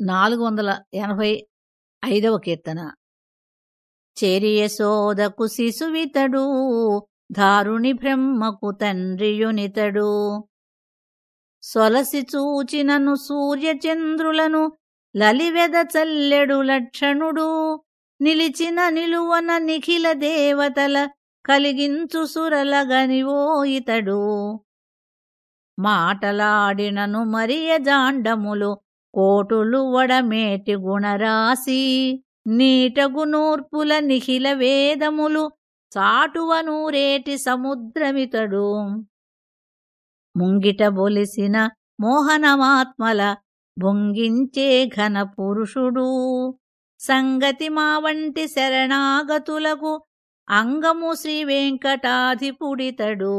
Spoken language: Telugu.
నాలుగు వందల ఎనభై ఐదవ కీర్తన. చేరియశోదకు శిశువితడు ధారుణి బ్రహ్మకు తండ్రియునితడు. సొలసి చూచినను సూర్యచంద్రులను లలివెద చల్లెడు లక్షణుడు. నిలిచిన నిలువన నిఖిల దేవతల కలిగించు సురలగనివో ఇతడు. మాటలాడినను మరియ జాండములు కోటులు వడమేటి గుణరాశి నీటగు నూర్పుల నిఖిల వేదములు చాటువ నూరేటి సముద్రమితడు. ముంగిట బొలిసిన మోహనమాత్మల భొంగించే ఘన పురుషుడు సంగతి మా వంటి శరణాగతులకు అంగము శ్రీ వెంకటాధిపుడితడు.